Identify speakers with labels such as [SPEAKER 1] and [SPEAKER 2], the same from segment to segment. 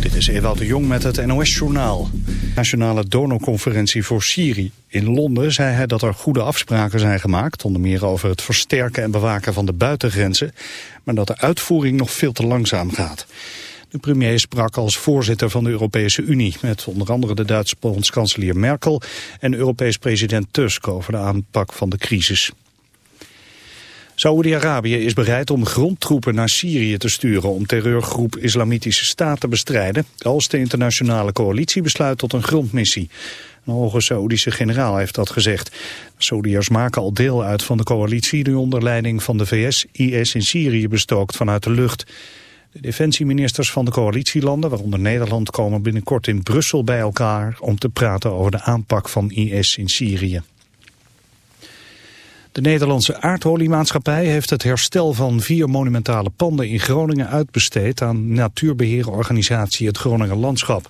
[SPEAKER 1] Dit is Ewout de Jong met het NOS-journaal. Nationale donorconferentie voor Syrië. In Londen zei hij dat er goede afspraken zijn gemaakt... onder meer over het versterken en bewaken van de buitengrenzen... maar dat de uitvoering nog veel te langzaam gaat. De premier sprak als voorzitter van de Europese Unie... met onder andere de Duitse bondskanselier Merkel... en Europees president Tusk over de aanpak van de crisis. Saoedi-Arabië is bereid om grondtroepen naar Syrië te sturen om terreurgroep Islamitische Staat te bestrijden als de internationale coalitie besluit tot een grondmissie. Een hoge Saoedische generaal heeft dat gezegd. Saoediërs maken al deel uit van de coalitie die onder leiding van de VS IS in Syrië bestookt vanuit de lucht. De defensieministers van de coalitielanden, waaronder Nederland, komen binnenkort in Brussel bij elkaar om te praten over de aanpak van IS in Syrië. De Nederlandse aardoliemaatschappij heeft het herstel van vier monumentale panden in Groningen uitbesteed aan natuurbeheerorganisatie Het Groninger Landschap.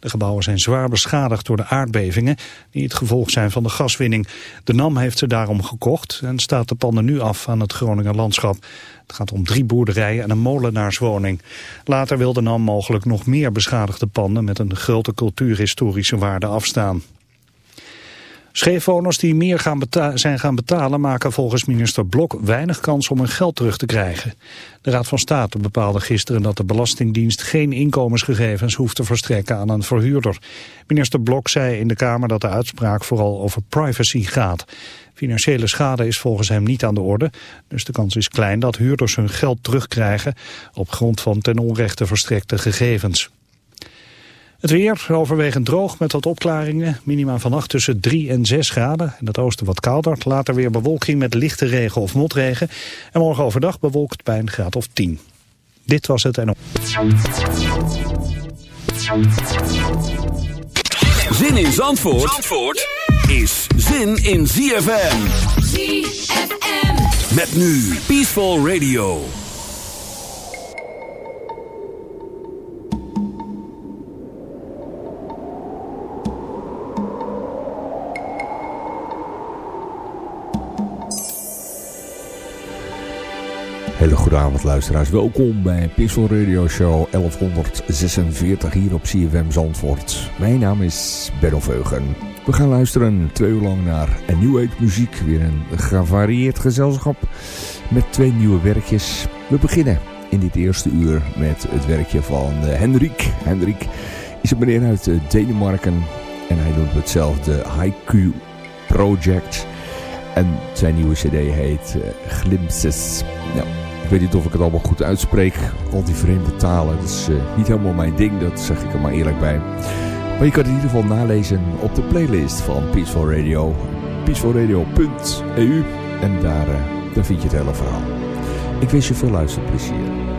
[SPEAKER 1] De gebouwen zijn zwaar beschadigd door de aardbevingen die het gevolg zijn van de gaswinning. De NAM heeft ze daarom gekocht en staat de panden nu af aan het Groninger Landschap. Het gaat om drie boerderijen en een molenaarswoning. Later wil de NAM mogelijk nog meer beschadigde panden met een grote cultuurhistorische waarde afstaan. Scheefwoners die meer gaan zijn gaan betalen maken volgens minister Blok weinig kans om hun geld terug te krijgen. De Raad van State bepaalde gisteren dat de Belastingdienst geen inkomensgegevens hoeft te verstrekken aan een verhuurder. Minister Blok zei in de Kamer dat de uitspraak vooral over privacy gaat. Financiële schade is volgens hem niet aan de orde, dus de kans is klein dat huurders hun geld terugkrijgen op grond van ten onrechte verstrekte gegevens. Het weer overwegend droog met wat opklaringen. Minima vannacht tussen 3 en 6 graden. In het oosten wat kouder. Later weer bewolking met lichte regen of motregen. En morgen overdag bewolkt bij een graad of 10. Dit was het en op.
[SPEAKER 2] Zin in Zandvoort, Zandvoort is zin in ZFM.
[SPEAKER 3] ZFM.
[SPEAKER 2] Met nu Peaceful Radio.
[SPEAKER 4] Hele goede avond luisteraars. Welkom bij Pixel Radio Show 1146 hier op CFM Zandvoort. Mijn naam is Benno Veugen. We gaan luisteren twee uur lang naar een Age muziek. Weer een gevarieerd gezelschap met twee nieuwe werkjes. We beginnen in dit eerste uur met het werkje van Hendrik. Hendrik is een meneer uit Denemarken en hij doet hetzelfde Haiku Project. En zijn nieuwe cd heet Glimpses. Nou, ik weet niet of ik het allemaal goed uitspreek. Al die vreemde talen. Dat is uh, niet helemaal mijn ding. Dat zeg ik er maar eerlijk bij. Maar je kan het in ieder geval nalezen op de playlist van Peaceful Radio. peacefulradio.eu En daar, uh, daar vind je het hele verhaal. Ik wens je veel luisterplezier.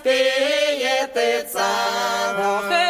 [SPEAKER 2] успеет и царь.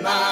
[SPEAKER 2] my